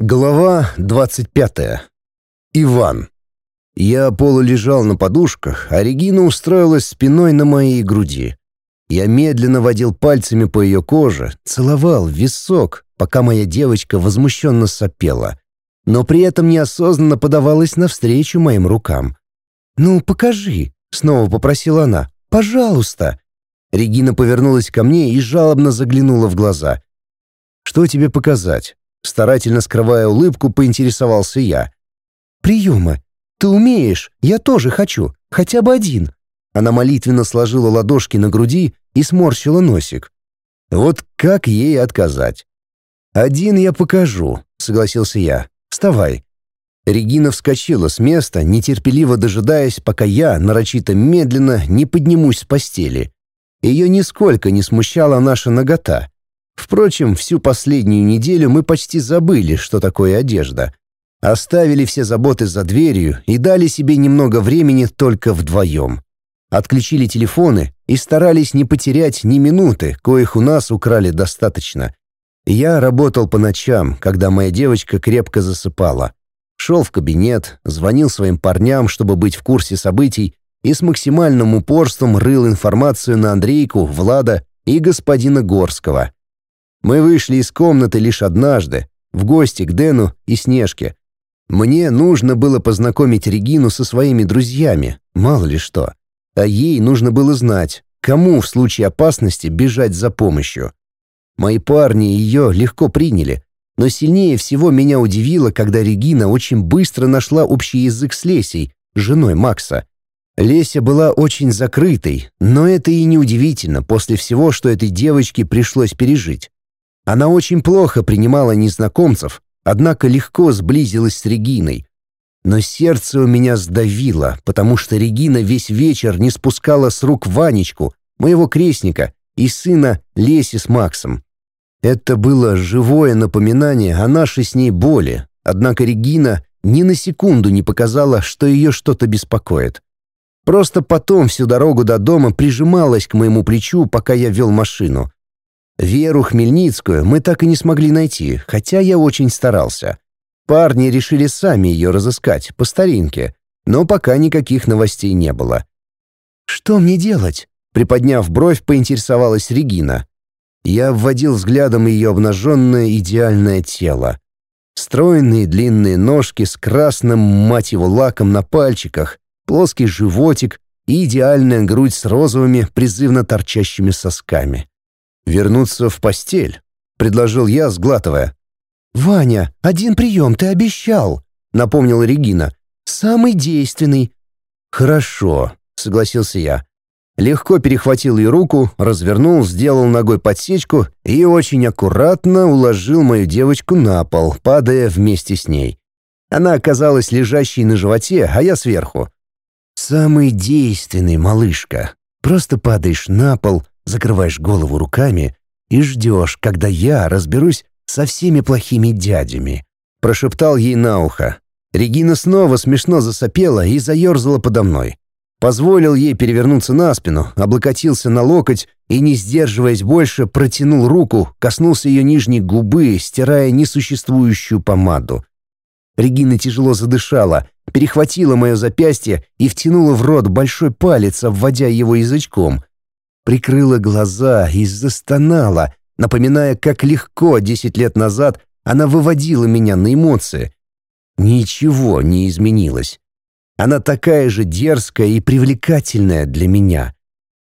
Глава 25. Иван. Я полулежал на подушках, а Регина устроилась спиной на моей груди. Я медленно водил пальцами по ее коже, целовал висок, пока моя девочка возмущенно сопела, но при этом неосознанно подавалась навстречу моим рукам. «Ну, покажи», — снова попросила она. «Пожалуйста». Регина повернулась ко мне и жалобно заглянула в глаза. «Что тебе показать?» Старательно скрывая улыбку, поинтересовался я. «Приемы. Ты умеешь? Я тоже хочу. Хотя бы один». Она молитвенно сложила ладошки на груди и сморщила носик. Вот как ей отказать? «Один я покажу», — согласился я. «Вставай». Регина вскочила с места, нетерпеливо дожидаясь, пока я, нарочито медленно, не поднимусь с постели. Ее нисколько не смущала наша нагота. Впрочем, всю последнюю неделю мы почти забыли, что такое одежда. Оставили все заботы за дверью и дали себе немного времени только вдвоем. Отключили телефоны и старались не потерять ни минуты, коих у нас украли достаточно. Я работал по ночам, когда моя девочка крепко засыпала. Шел в кабинет, звонил своим парням, чтобы быть в курсе событий, и с максимальным упорством рыл информацию на Андрейку, Влада и господина Горского. Мы вышли из комнаты лишь однажды, в гости к Дэну и Снежке. Мне нужно было познакомить Регину со своими друзьями, мало ли что. А ей нужно было знать, кому в случае опасности бежать за помощью. Мои парни ее легко приняли, но сильнее всего меня удивило, когда Регина очень быстро нашла общий язык с Лесей, женой Макса. Леся была очень закрытой, но это и не удивительно после всего, что этой девочке пришлось пережить. Она очень плохо принимала незнакомцев, однако легко сблизилась с Региной. Но сердце у меня сдавило, потому что Регина весь вечер не спускала с рук Ванечку, моего крестника, и сына Леси с Максом. Это было живое напоминание о нашей с ней боли, однако Регина ни на секунду не показала, что ее что-то беспокоит. Просто потом всю дорогу до дома прижималась к моему плечу, пока я вел машину. Веру Хмельницкую мы так и не смогли найти, хотя я очень старался. Парни решили сами ее разыскать, по старинке, но пока никаких новостей не было. «Что мне делать?» Приподняв бровь, поинтересовалась Регина. Я вводил взглядом ее обнаженное идеальное тело. Стройные длинные ножки с красным, мать его, лаком на пальчиках, плоский животик и идеальная грудь с розовыми, призывно торчащими сосками. «Вернуться в постель», — предложил я, сглатывая. «Ваня, один прием ты обещал», — напомнила Регина. «Самый действенный». «Хорошо», — согласился я. Легко перехватил ее руку, развернул, сделал ногой подсечку и очень аккуратно уложил мою девочку на пол, падая вместе с ней. Она оказалась лежащей на животе, а я сверху. «Самый действенный, малышка. Просто падаешь на пол, закрываешь голову руками и ждешь, когда я разберусь со всеми плохими дядями», — прошептал ей на ухо. Регина снова смешно засопела и заерзала подо мной. Позволил ей перевернуться на спину, облокотился на локоть и, не сдерживаясь больше, протянул руку, коснулся ее нижней губы, стирая несуществующую помаду. Регина тяжело задышала, перехватила мое запястье и втянула в рот большой палец, обводя его язычком прикрыла глаза и застонала, напоминая, как легко десять лет назад она выводила меня на эмоции. Ничего не изменилось. Она такая же дерзкая и привлекательная для меня.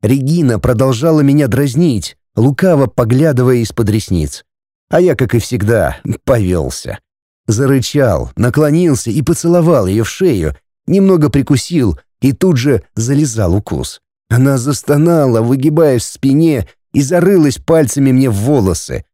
Регина продолжала меня дразнить, лукаво поглядывая из-под ресниц. А я, как и всегда, повелся. Зарычал, наклонился и поцеловал ее в шею, немного прикусил и тут же залезал укус. Она застонала, выгибаясь в спине, и зарылась пальцами мне в волосы.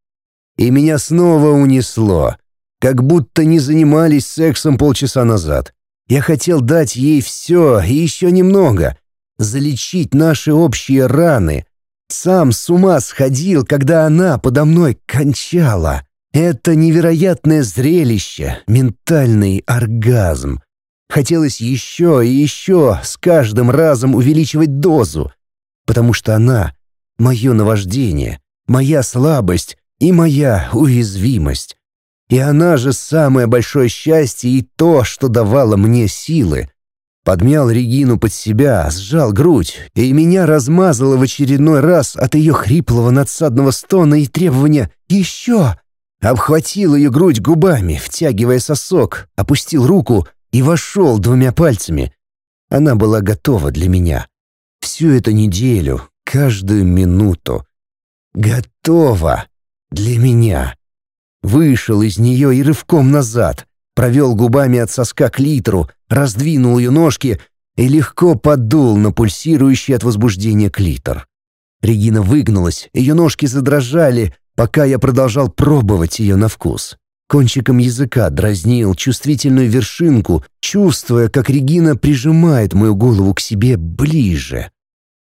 И меня снова унесло, как будто не занимались сексом полчаса назад. Я хотел дать ей все и еще немного, залечить наши общие раны. Сам с ума сходил, когда она подо мной кончала. Это невероятное зрелище, ментальный оргазм. Хотелось еще и еще с каждым разом увеличивать дозу, потому что она — мое наваждение, моя слабость и моя уязвимость. И она же самое большое счастье и то, что давало мне силы. Подмял Регину под себя, сжал грудь, и меня размазало в очередной раз от ее хриплого надсадного стона и требования «Еще!». Обхватил ее грудь губами, втягивая сосок, опустил руку и вошел двумя пальцами. Она была готова для меня. Всю эту неделю, каждую минуту. Готова для меня. Вышел из нее и рывком назад, провел губами от соска к литру, раздвинул ее ножки и легко подул на пульсирующий от возбуждения клитор. Регина выгнулась, ее ножки задрожали, пока я продолжал пробовать ее на вкус. Кончиком языка дразнил чувствительную вершинку, чувствуя, как Регина прижимает мою голову к себе ближе.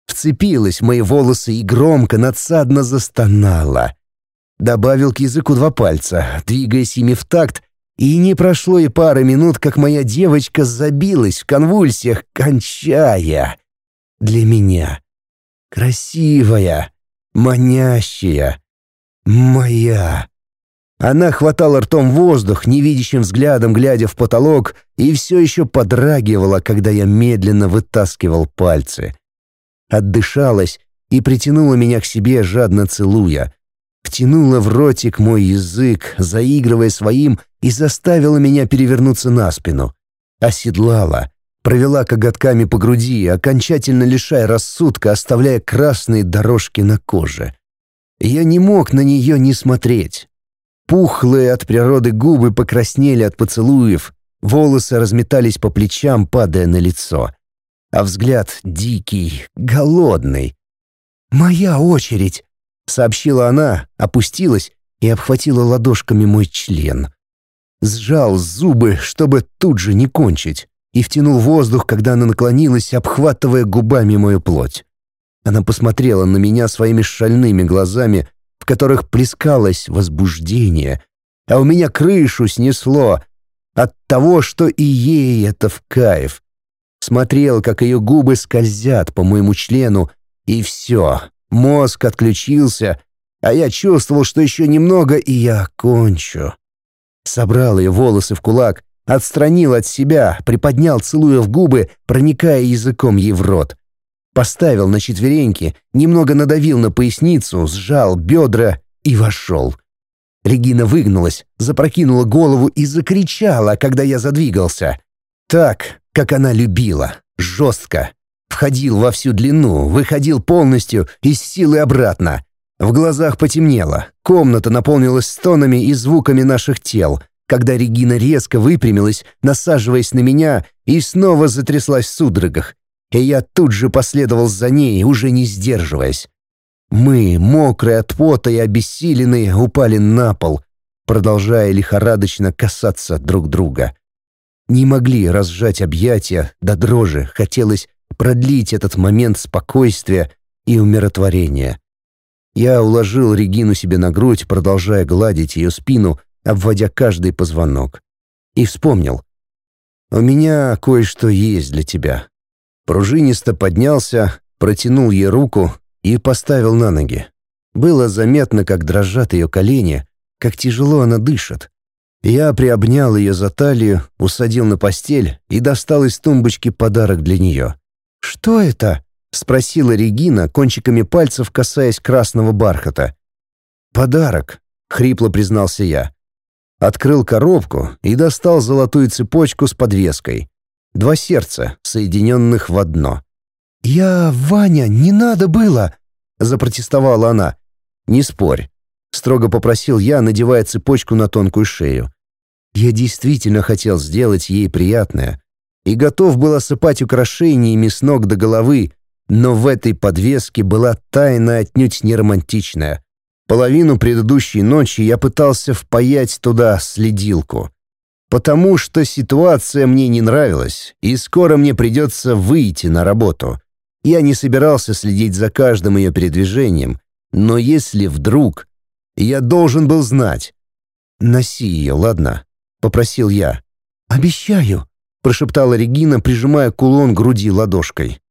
Вцепилась в мои волосы и громко, надсадно застонала. Добавил к языку два пальца, двигаясь ими в такт, и не прошло и пары минут, как моя девочка забилась в конвульсиях, кончая. Для меня. Красивая, манящая, моя. Она хватала ртом воздух, невидящим взглядом глядя в потолок, и все еще подрагивала, когда я медленно вытаскивал пальцы. Отдышалась и притянула меня к себе, жадно целуя втянула в ротик мой язык, заигрывая своим, и заставила меня перевернуться на спину. Оседлала, провела коготками по груди, окончательно лишая рассудка, оставляя красные дорожки на коже. Я не мог на нее не смотреть. Пухлые от природы губы покраснели от поцелуев, волосы разметались по плечам, падая на лицо. А взгляд дикий, голодный. «Моя очередь!» сообщила она, опустилась и обхватила ладошками мой член. Сжал зубы, чтобы тут же не кончить, и втянул воздух, когда она наклонилась, обхватывая губами мою плоть. Она посмотрела на меня своими шальными глазами, которых плескалось возбуждение, а у меня крышу снесло от того, что и ей это в кайф. Смотрел, как ее губы скользят по моему члену, и все, Мозг отключился, а я чувствовал, что еще немного, и я кончу. Собрал ее волосы в кулак, отстранил от себя, приподнял, целуя в губы, проникая языком ей в рот. Поставил на четвереньки, немного надавил на поясницу, сжал бедра и вошел. Регина выгнулась, запрокинула голову и закричала, когда я задвигался. Так, как она любила, жестко, Входил во всю длину, выходил полностью и с силой обратно. В глазах потемнело, комната наполнилась стонами и звуками наших тел, когда Регина резко выпрямилась, насаживаясь на меня, и снова затряслась в судорогах. И я тут же последовал за ней, уже не сдерживаясь. Мы, мокрые от пота и обессиленные, упали на пол, продолжая лихорадочно касаться друг друга. Не могли разжать объятия, до дрожи хотелось продлить этот момент спокойствия и умиротворения. Я уложил Регину себе на грудь, продолжая гладить ее спину, обводя каждый позвонок. И вспомнил. «У меня кое-что есть для тебя». Пружинисто поднялся, протянул ей руку и поставил на ноги. Было заметно, как дрожат ее колени, как тяжело она дышит. Я приобнял ее за талию, усадил на постель и достал из тумбочки подарок для нее. «Что это?» — спросила Регина, кончиками пальцев касаясь красного бархата. «Подарок», — хрипло признался я. Открыл коробку и достал золотую цепочку с подвеской. Два сердца, соединенных в одно. «Я, Ваня, не надо было!» — запротестовала она. «Не спорь», — строго попросил я, надевая цепочку на тонкую шею. Я действительно хотел сделать ей приятное, и готов был осыпать украшениями с ног до головы, но в этой подвеске была тайна отнюдь не романтичная. Половину предыдущей ночи я пытался впаять туда следилку. Потому что ситуация мне не нравилась, и скоро мне придется выйти на работу. Я не собирался следить за каждым ее передвижением, но если вдруг... Я должен был знать. «Носи ее, ладно?» — попросил я. «Обещаю», прошептала Регина, прижимая кулон к груди ладошкой.